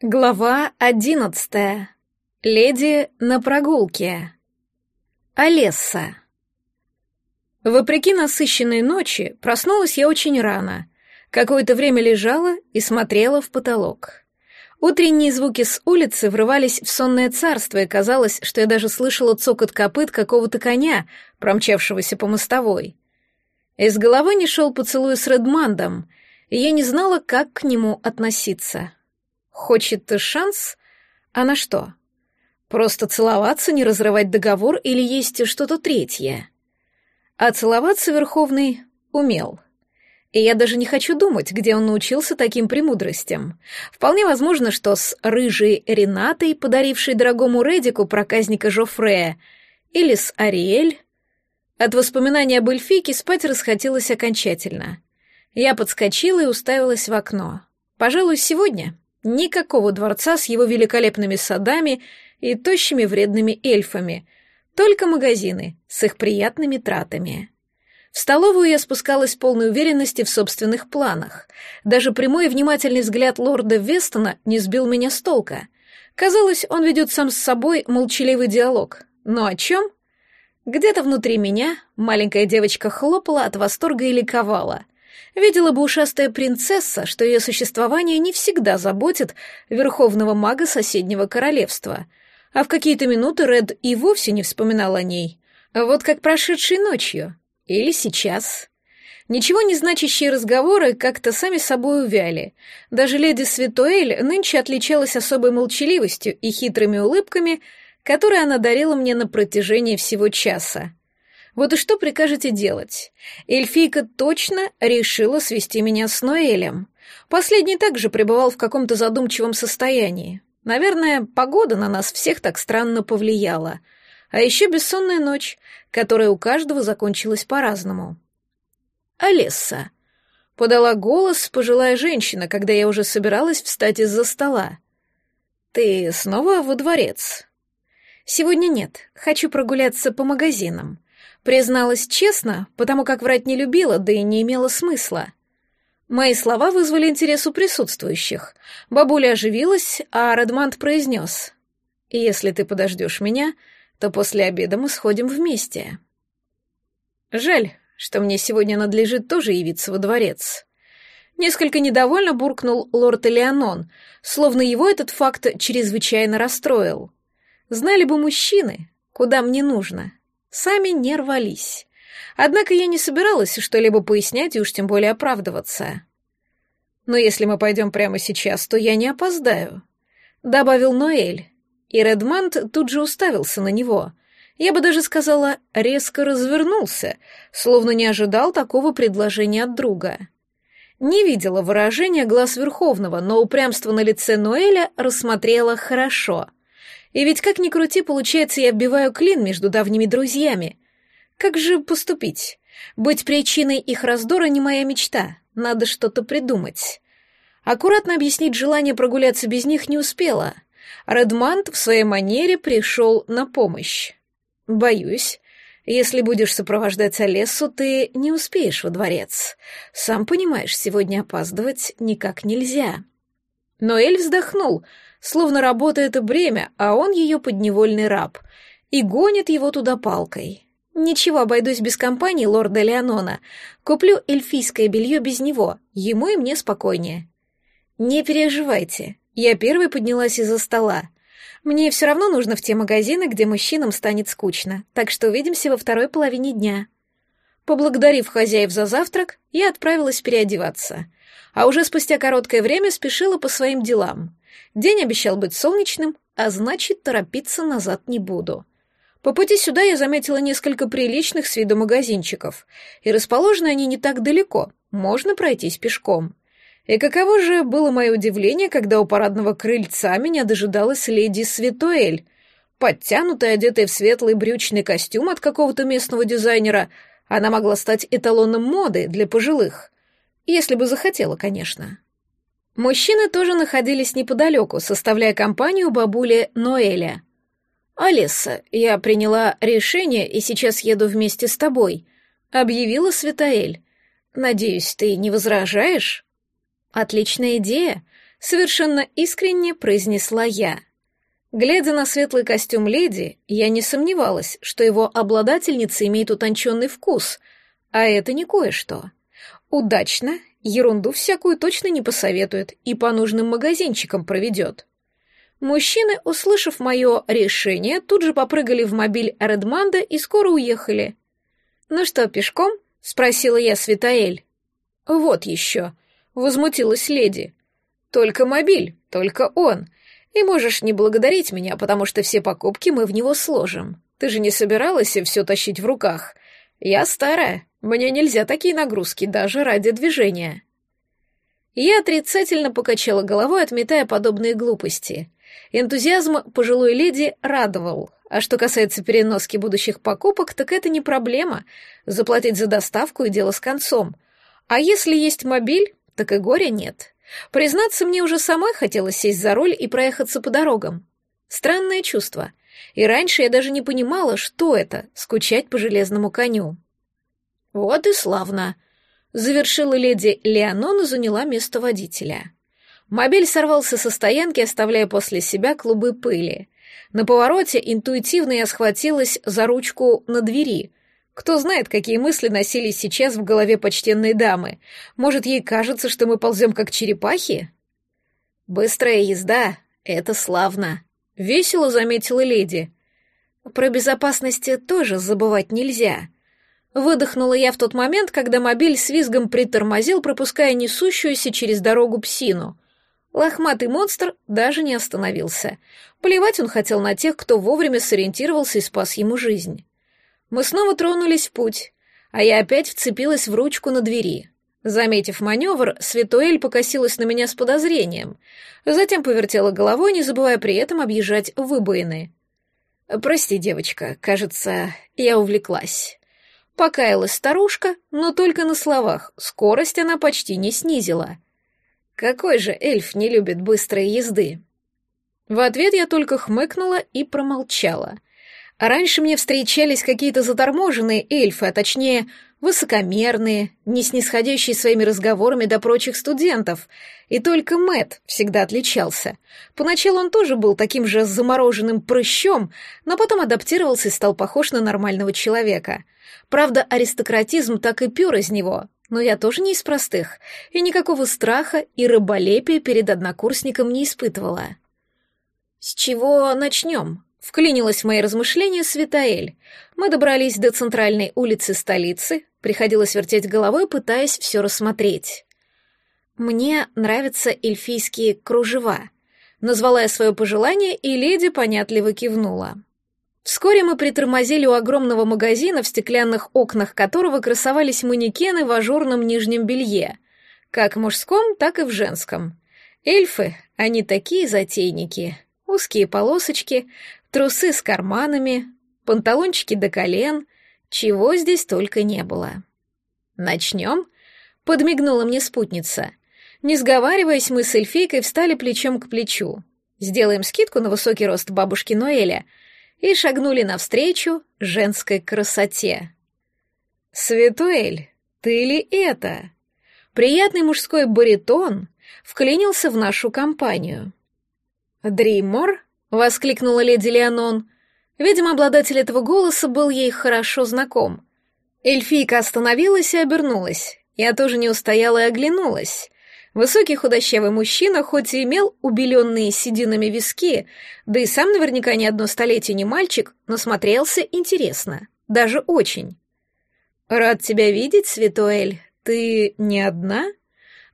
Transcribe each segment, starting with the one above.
Глава одиннадцатая. Леди на прогулке. Олесса. Вопреки насыщенной ночи, проснулась я очень рано. Какое-то время лежала и смотрела в потолок. Утренние звуки с улицы врывались в сонное царство, и казалось, что я даже слышала цокот копыт какого-то коня, промчавшегося по мостовой. Из головы не шел поцелуй с Редмандом, и я не знала, как к нему относиться. Хочет шанс? А на что? Просто целоваться, не разрывать договор или есть что-то третье? А целоваться Верховный умел. И я даже не хочу думать, где он научился таким премудростям. Вполне возможно, что с рыжей Ренатой, подарившей дорогому Редику проказника Жофрея, или с Ариэль. От воспоминания об эльфийке спать расхотелось окончательно. Я подскочила и уставилась в окно. Пожалуй, сегодня Никакого дворца с его великолепными садами и тощими вредными эльфами, только магазины с их приятными тратами. В столовую я спускалась в полной уверенности в собственных планах. Даже прямой и внимательный взгляд лорда Вестона не сбил меня с толка. Казалось, он ведет сам с собой молчаливый диалог. Но о чем? Где-то внутри меня маленькая девочка хлопала от восторга и ликовала — Видела бы ушастая принцесса, что ее существование не всегда заботит верховного мага соседнего королевства, а в какие-то минуты Ред и вовсе не вспоминал о ней. Вот как прошедшей ночью. Или сейчас. Ничего не значащие разговоры как-то сами собой увяли. Даже леди Светуэль нынче отличалась особой молчаливостью и хитрыми улыбками, которые она дарила мне на протяжении всего часа. Вот и что прикажете делать? Эльфийка точно решила свести меня с Ноэлем. Последний также пребывал в каком-то задумчивом состоянии. Наверное, погода на нас всех так странно повлияла. А еще бессонная ночь, которая у каждого закончилась по-разному. «Алесса», — подала голос пожилая женщина, когда я уже собиралась встать из-за стола. «Ты снова во дворец?» «Сегодня нет. Хочу прогуляться по магазинам. Призналась честно, потому как врать не любила, да и не имела смысла. Мои слова вызвали интерес у присутствующих. Бабуля оживилась, а Радмант произнес. «Если ты подождешь меня, то после обеда мы сходим вместе». «Жаль, что мне сегодня надлежит тоже явиться во дворец». Несколько недовольно буркнул лорд Элеонон, словно его этот факт чрезвычайно расстроил. Знали бы мужчины, куда мне нужно, сами не рвались. Однако я не собиралась что-либо пояснять и уж тем более оправдываться. «Но если мы пойдем прямо сейчас, то я не опоздаю», — добавил Ноэль. И Редмант тут же уставился на него. Я бы даже сказала, резко развернулся, словно не ожидал такого предложения от друга. Не видела выражения глаз Верховного, но упрямство на лице Ноэля рассмотрела хорошо — и ведь как ни крути, получается, я вбиваю клин между давними друзьями. Как же поступить? Быть причиной их раздора не моя мечта. Надо что-то придумать. Аккуратно объяснить желание прогуляться без них не успела. Редмант в своей манере пришел на помощь. Боюсь, если будешь сопровождать Олесу, ты не успеешь во дворец. Сам понимаешь, сегодня опаздывать никак нельзя. Но Эль вздохнул — словно работа — это бремя, а он ее подневольный раб, и гонит его туда палкой. Ничего, обойдусь без компании лорда Леонона. Куплю эльфийское белье без него, ему и мне спокойнее. Не переживайте, я первой поднялась из-за стола. Мне все равно нужно в те магазины, где мужчинам станет скучно, так что увидимся во второй половине дня. Поблагодарив хозяев за завтрак, я отправилась переодеваться, а уже спустя короткое время спешила по своим делам. День обещал быть солнечным, а значит, торопиться назад не буду. По пути сюда я заметила несколько приличных с виду магазинчиков, и расположены они не так далеко, можно пройтись пешком. И каково же было мое удивление, когда у парадного крыльца меня дожидалась леди Светуэль, подтянутая, одетая в светлый брючный костюм от какого-то местного дизайнера, она могла стать эталоном моды для пожилых. Если бы захотела, конечно. Мужчины тоже находились неподалеку, составляя компанию бабули Ноэля. «Алиса, я приняла решение и сейчас еду вместе с тобой», — объявила Светаэль. «Надеюсь, ты не возражаешь?» «Отличная идея», — совершенно искренне произнесла я. Глядя на светлый костюм леди, я не сомневалась, что его обладательница имеет утонченный вкус, а это не кое-что. Удачно, ерунду всякую точно не посоветует и по нужным магазинчикам проведет. Мужчины, услышав мое решение, тут же попрыгали в мобиль Редманда и скоро уехали. «Ну что, пешком?» — спросила я Светаэль. «Вот еще», — возмутилась леди. «Только мобиль, только он. И можешь не благодарить меня, потому что все покупки мы в него сложим. Ты же не собиралась все тащить в руках. Я старая, мне нельзя такие нагрузки даже ради движения». Я отрицательно покачала головой, отметая подобные глупости. Энтузиазм пожилой леди радовал, а что касается переноски будущих покупок, так это не проблема. Заплатить за доставку и дело с концом. А если есть мобиль, так и горя нет. Признаться, мне уже самой хотелось сесть за руль и проехаться по дорогам. Странное чувство. И раньше я даже не понимала, что это — скучать по железному коню. Вот и славно. Завершила леди Леонон и заняла место водителя. Мобиль сорвался со стоянки, оставляя после себя клубы пыли. На повороте интуитивно я схватилась за ручку на двери, кто знает, какие мысли носились сейчас в голове почтенной дамы. Может, ей кажется, что мы ползем как черепахи? Быстрая езда — это славно. Весело заметила леди. Про безопасность тоже забывать нельзя. Выдохнула я в тот момент, когда мобиль с визгом притормозил, пропуская несущуюся через дорогу псину. Лохматый монстр даже не остановился. Плевать он хотел на тех, кто вовремя сориентировался и спас ему жизнь. Мы снова тронулись в путь, а я опять вцепилась в ручку на двери. Заметив маневр, Светуэль покосилась на меня с подозрением, затем повертела головой, не забывая при этом объезжать выбоины. «Прости, девочка, кажется, я увлеклась». Покаялась старушка, но только на словах, скорость она почти не снизила. Какой же эльф не любит быстрой езды? В ответ я только хмыкнула и промолчала. Раньше мне встречались какие-то заторможенные эльфы, а точнее, высокомерные, не снисходящие своими разговорами до прочих студентов. И только Мэт всегда отличался. Поначалу он тоже был таким же замороженным прыщом, но потом адаптировался и стал похож на нормального человека. Правда, аристократизм так и пёр из него, но я тоже не из простых, и никакого страха и рыболепия перед однокурсником не испытывала. «С чего начнем?» Вклинилась в мои размышления Светаэль. Мы добрались до центральной улицы столицы, приходилось вертеть головой, пытаясь все рассмотреть. «Мне нравятся эльфийские кружева», — назвала я свое пожелание, и леди понятливо кивнула. Вскоре мы притормозили у огромного магазина, в стеклянных окнах которого красовались манекены в ажурном нижнем белье, как в мужском, так и в женском. Эльфы, они такие затейники. Узкие полосочки, трусы с карманами, панталончики до колен, чего здесь только не было. «Начнем?» — подмигнула мне спутница. Не сговариваясь, мы с эльфийкой встали плечом к плечу. Сделаем скидку на высокий рост бабушки Ноэля и шагнули навстречу женской красоте. «Светуэль, ты ли это?» Приятный мужской баритон вклинился в нашу компанию. «Дриммор?» — воскликнула леди Леонон. Видимо, обладатель этого голоса был ей хорошо знаком. Эльфийка остановилась и обернулась. Я тоже не устояла и оглянулась. Высокий худощавый мужчина, хоть и имел убеленные сединами виски, да и сам наверняка не одно столетие не мальчик, но смотрелся интересно, даже очень. «Рад тебя видеть, Светуэль. Ты не одна?»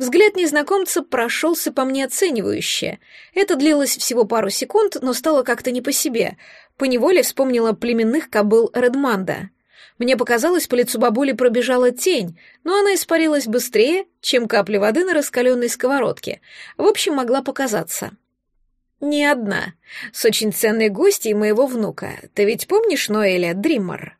Взгляд незнакомца прошелся по мне оценивающе. Это длилось всего пару секунд, но стало как-то не по себе. Поневоле вспомнила племенных кобыл Редманда. Мне показалось, по лицу бабули пробежала тень, но она испарилась быстрее, чем капли воды на раскаленной сковородке. В общем, могла показаться. «Не одна. С очень ценной гостьей моего внука. Ты ведь помнишь Ноэля Дриммер?»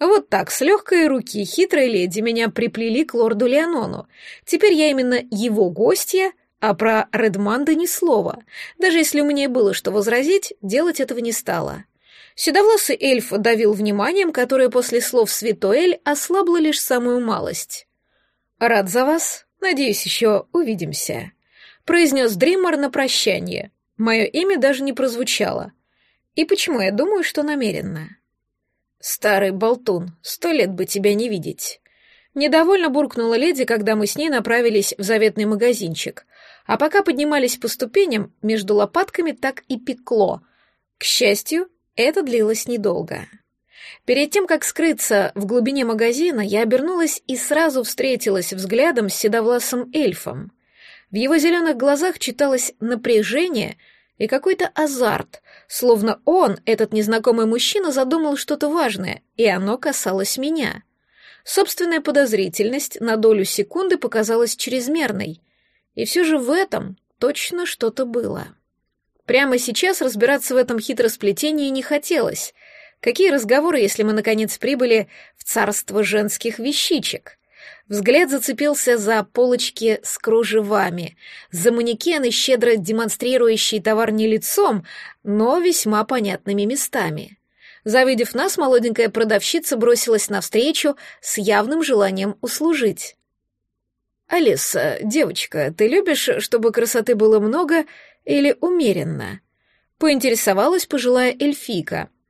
Вот так, с легкой руки хитрой леди меня приплели к лорду Леонону. Теперь я именно его гостья, а про Редманда ни слова. Даже если у меня было что возразить, делать этого не стало. Седовласый эльф давил вниманием, которое после слов Святоэль ослабло лишь самую малость. «Рад за вас. Надеюсь, еще увидимся». произнес Дриммер на прощание. Мое имя даже не прозвучало. И почему я думаю, что намеренно? Старый болтун, сто лет бы тебя не видеть. Недовольно буркнула леди, когда мы с ней направились в заветный магазинчик. А пока поднимались по ступеням, между лопатками так и пекло. К счастью, это длилось недолго. Перед тем, как скрыться в глубине магазина, я обернулась и сразу встретилась взглядом с седовласым эльфом. В его зеленых глазах читалось напряжение и какой-то азарт, словно он, этот незнакомый мужчина, задумал что-то важное, и оно касалось меня. Собственная подозрительность на долю секунды показалась чрезмерной, и все же в этом точно что-то было. Прямо сейчас разбираться в этом хитросплетении не хотелось — Какие разговоры, если мы, наконец, прибыли в царство женских вещичек? Взгляд зацепился за полочки с кружевами, за манекены, щедро демонстрирующие товар не лицом, но весьма понятными местами. Завидев нас, молоденькая продавщица бросилась навстречу с явным желанием услужить. «Алиса, девочка, ты любишь, чтобы красоты было много или умеренно?» — поинтересовалась пожилая эльфийка —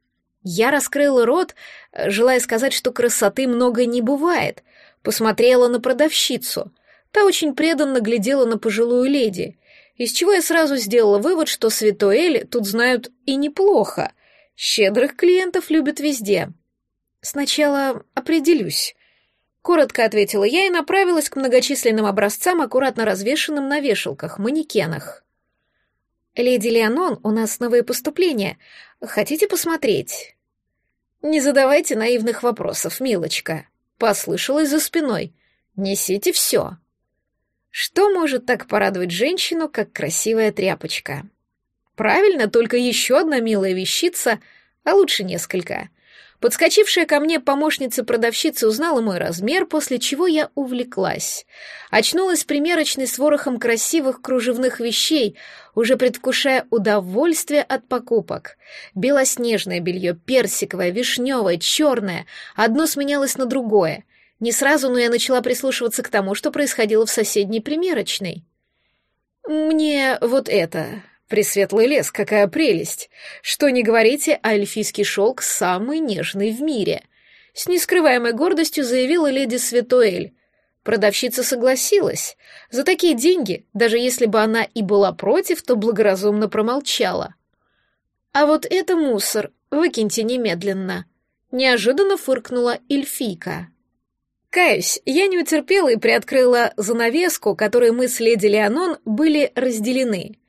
я раскрыла рот, желая сказать, что красоты много не бывает, посмотрела на продавщицу. Та очень преданно глядела на пожилую леди, из чего я сразу сделала вывод, что Светуэль тут знают и неплохо. Щедрых клиентов любят везде. Сначала определюсь. Коротко ответила я и направилась к многочисленным образцам, аккуратно развешанным на вешалках, манекенах. «Леди Леонон, у нас новые поступления. Хотите посмотреть?» «Не задавайте наивных вопросов, милочка», — послышалось за спиной. «Несите все». Что может так порадовать женщину, как красивая тряпочка? Правильно, только еще одна милая вещица, а лучше несколько — Подскочившая ко мне помощница продавщицы узнала мой размер, после чего я увлеклась. Очнулась примерочной с ворохом красивых кружевных вещей, уже предвкушая удовольствие от покупок. Белоснежное белье, персиковое, вишневое, черное. Одно сменялось на другое. Не сразу, но я начала прислушиваться к тому, что происходило в соседней примерочной. «Мне вот это», Пресветлый лес, какая прелесть! Что не говорите, а эльфийский шелк самый нежный в мире. С нескрываемой гордостью заявила леди Светуэль. Продавщица согласилась. За такие деньги, даже если бы она и была против, то благоразумно промолчала. А вот это мусор, выкиньте немедленно. Неожиданно фыркнула эльфийка. Каюсь, я не утерпела и приоткрыла занавеску, которой мы с леди Леонон были разделены.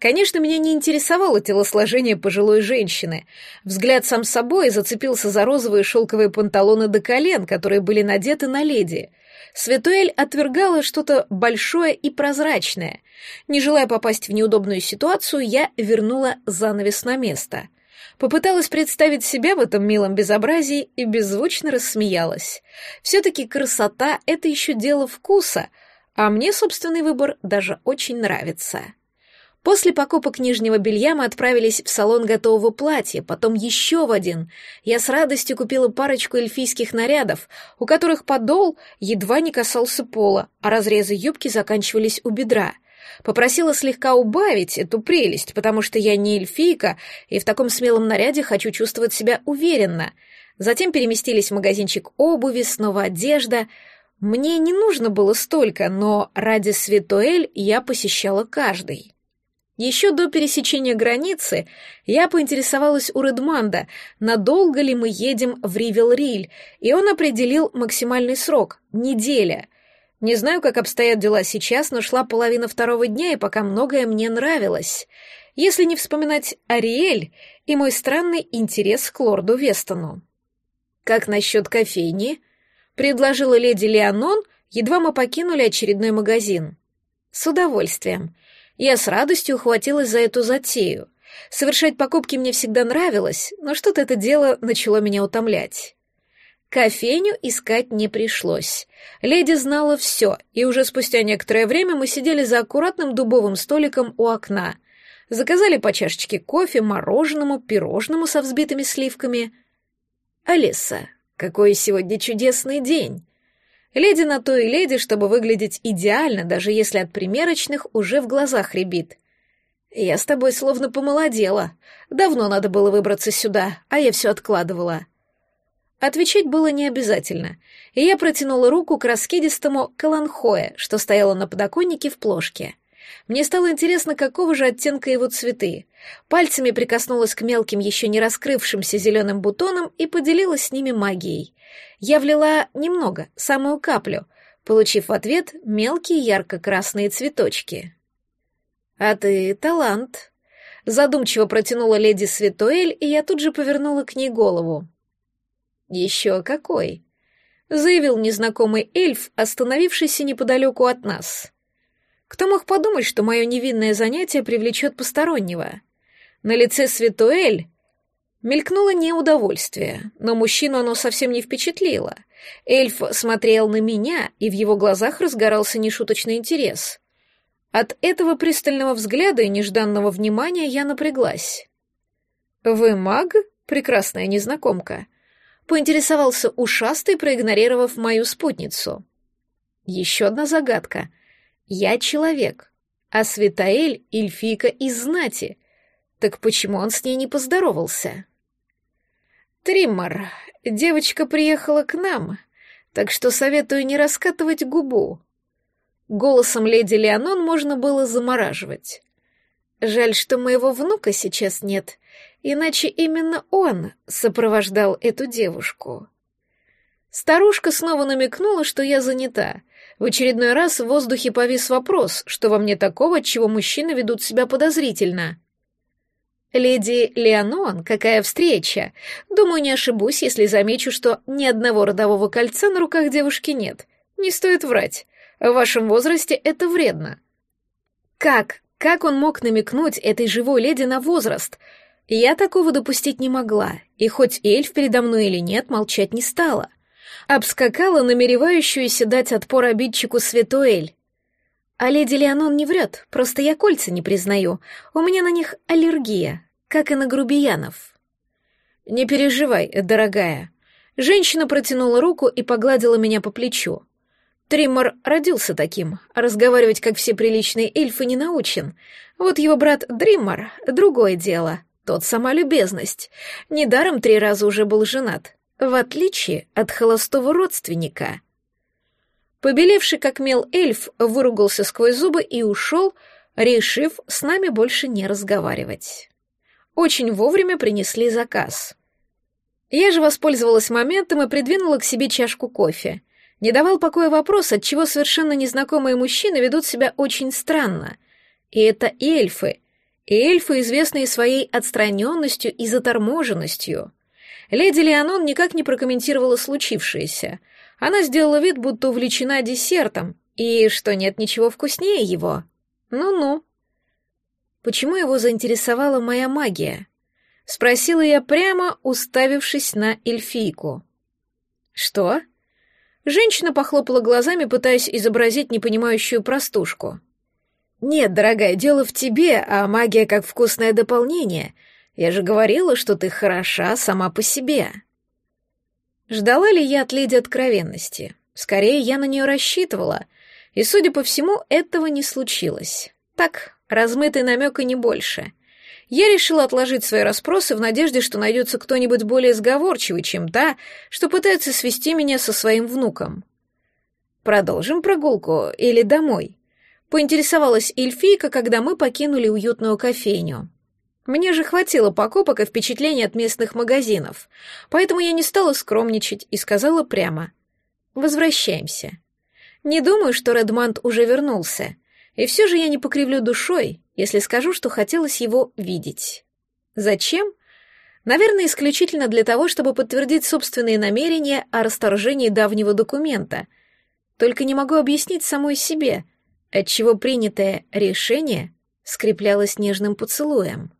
Конечно, меня не интересовало телосложение пожилой женщины. Взгляд сам собой зацепился за розовые шелковые панталоны до колен, которые были надеты на леди. Светуэль отвергала что-то большое и прозрачное. Не желая попасть в неудобную ситуацию, я вернула занавес на место. Попыталась представить себя в этом милом безобразии и беззвучно рассмеялась. Все-таки красота — это еще дело вкуса, а мне собственный выбор даже очень нравится. После покупок нижнего белья мы отправились в салон готового платья, потом еще в один. Я с радостью купила парочку эльфийских нарядов, у которых подол едва не касался пола, а разрезы юбки заканчивались у бедра. Попросила слегка убавить эту прелесть, потому что я не эльфийка, и в таком смелом наряде хочу чувствовать себя уверенно. Затем переместились в магазинчик обуви, снова одежда. Мне не нужно было столько, но ради Светуэль я посещала каждый. Еще до пересечения границы я поинтересовалась у Редманда, надолго ли мы едем в Ривел-Риль, и он определил максимальный срок — неделя. Не знаю, как обстоят дела сейчас, но шла половина второго дня, и пока многое мне нравилось. Если не вспоминать Ариэль и мой странный интерес к лорду Вестону. «Как насчет кофейни?» — предложила леди Леонон, едва мы покинули очередной магазин. «С удовольствием», я с радостью ухватилась за эту затею. Совершать покупки мне всегда нравилось, но что-то это дело начало меня утомлять. Кофейню искать не пришлось. Леди знала все, и уже спустя некоторое время мы сидели за аккуратным дубовым столиком у окна. Заказали по чашечке кофе, мороженому, пирожному со взбитыми сливками. «Алиса, какой сегодня чудесный день!» Леди на то и леди, чтобы выглядеть идеально, даже если от примерочных уже в глазах рябит. Я с тобой словно помолодела. Давно надо было выбраться сюда, а я все откладывала. Отвечать было не обязательно, и я протянула руку к раскидистому каланхое, что стояло на подоконнике в плошке. Мне стало интересно, какого же оттенка его цветы. Пальцами прикоснулась к мелким, еще не раскрывшимся зеленым бутонам и поделилась с ними магией. Я влила немного, самую каплю, получив в ответ мелкие ярко-красные цветочки. «А ты талант», — задумчиво протянула леди Светуэль, и я тут же повернула к ней голову. «Еще какой!» — заявил незнакомый эльф, остановившийся неподалеку от нас. Кто мог подумать, что мое невинное занятие привлечет постороннего? На лице Светуэль мелькнуло неудовольствие, но мужчину оно совсем не впечатлило. Эльф смотрел на меня, и в его глазах разгорался нешуточный интерес. От этого пристального взгляда и нежданного внимания я напряглась. «Вы маг, прекрасная незнакомка?» поинтересовался ушастый, проигнорировав мою спутницу. Еще одна загадка. Я человек, а Светаэль — эльфийка из знати. Так почему он с ней не поздоровался? Триммар, девочка приехала к нам, так что советую не раскатывать губу. Голосом леди Леонон можно было замораживать. Жаль, что моего внука сейчас нет, иначе именно он сопровождал эту девушку. Старушка снова намекнула, что я занята. В очередной раз в воздухе повис вопрос, что во мне такого, чего мужчины ведут себя подозрительно. «Леди Леонон, какая встреча! Думаю, не ошибусь, если замечу, что ни одного родового кольца на руках девушки нет. Не стоит врать. В вашем возрасте это вредно». «Как? Как он мог намекнуть этой живой леди на возраст?» Я такого допустить не могла, и хоть эльф передо мной или нет, молчать не стала. Обскакала намеревающуюся дать отпор обидчику Светуэль. А леди Леонон не врет, просто я кольца не признаю. У меня на них аллергия, как и на грубиянов. Не переживай, дорогая. Женщина протянула руку и погладила меня по плечу. Триммор родился таким, а разговаривать, как все приличные эльфы, не научен. Вот его брат Дриммор — другое дело. Тот сама любезность. Недаром три раза уже был женат, в отличие от холостого родственника. Побелевший как мел эльф выругался сквозь зубы и ушел, решив с нами больше не разговаривать. Очень вовремя принесли заказ. Я же воспользовалась моментом и придвинула к себе чашку кофе. Не давал покоя вопрос, отчего совершенно незнакомые мужчины ведут себя очень странно. И это эльфы, и эльфы, известные своей отстраненностью и заторможенностью. Леди Леонон никак не прокомментировала случившееся. Она сделала вид, будто увлечена десертом, и что нет ничего вкуснее его. Ну-ну. Почему его заинтересовала моя магия? Спросила я прямо, уставившись на эльфийку. Что? Женщина похлопала глазами, пытаясь изобразить непонимающую простушку. «Нет, дорогая, дело в тебе, а магия как вкусное дополнение. Я же говорила, что ты хороша сама по себе». Ждала ли я от леди откровенности? Скорее, я на нее рассчитывала, и, судя по всему, этого не случилось. Так, размытый намек и не больше. Я решила отложить свои расспросы в надежде, что найдется кто-нибудь более сговорчивый, чем та, что пытается свести меня со своим внуком. «Продолжим прогулку или домой?» Поинтересовалась эльфийка, когда мы покинули уютную кофейню. Мне же хватило покупок и впечатлений от местных магазинов, поэтому я не стала скромничать и сказала прямо. «Возвращаемся». Не думаю, что Редмант уже вернулся, и все же я не покривлю душой, если скажу, что хотелось его видеть. Зачем? Наверное, исключительно для того, чтобы подтвердить собственные намерения о расторжении давнего документа. Только не могу объяснить самой себе — отчего принятое решение скреплялось нежным поцелуем.